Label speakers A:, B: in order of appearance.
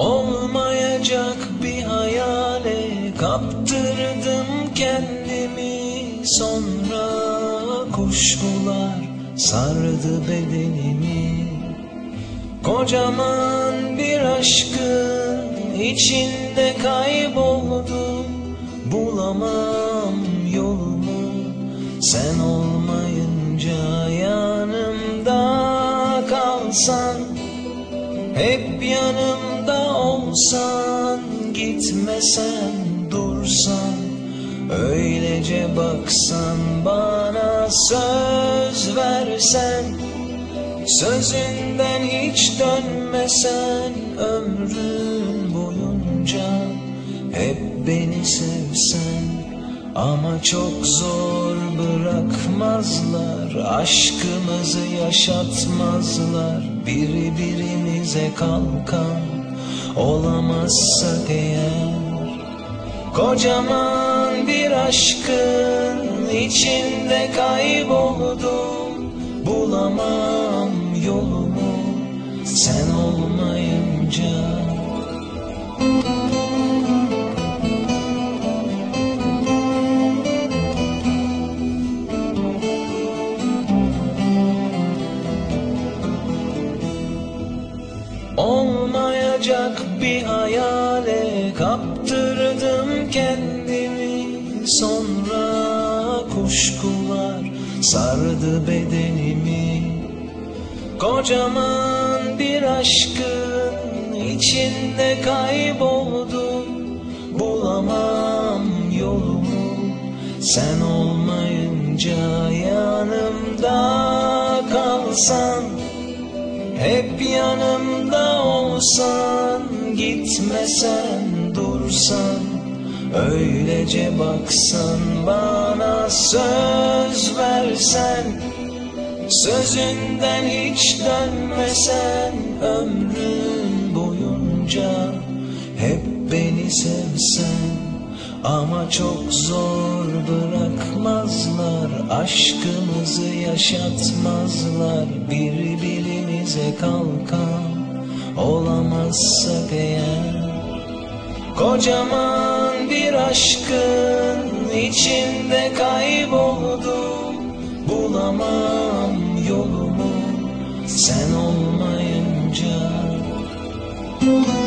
A: Olmayacak bir hayale kaptırdım kendimi. Sonra kuşkular sardı bedenimi. Kocaman bir aşkın içinde kayboldum Bulamam yolumu sen olmayınca yanımda kalsan Hep yanımda olsan gitmesen dursan Öylece baksan bana söz versen Sözünden hiç dönmesen ömrün boyunca Hep beni sevsen. Ama çok zor bırakmazlar Aşkımızı yaşatmazlar Biri birimize kalkan Olamazsak eğer Kocaman bir aşkın içinde kayboldum Bulamam yolumu sen olmayınca bir hayale kaptırdım kendimi. Sonra kuşkular sardı bedenimi. Kocaman bir aşkın içinde kayboldum Bulamam yolumu. Sen olmayınca yanımda kalsan hep yanımda olsan Gitmesen dursan Öylece baksan bana söz versen Sözünden hiç dönmesen ömrün boyunca Hep beni sevsen. Ama çok zor bırakmazlar Aşkımızı yaşatmazlar Biri birimize kalkan Olamazsak eğer Kocaman bir aşkın içinde kayboldum Bulamam yolumu sen olmayınca. Müzik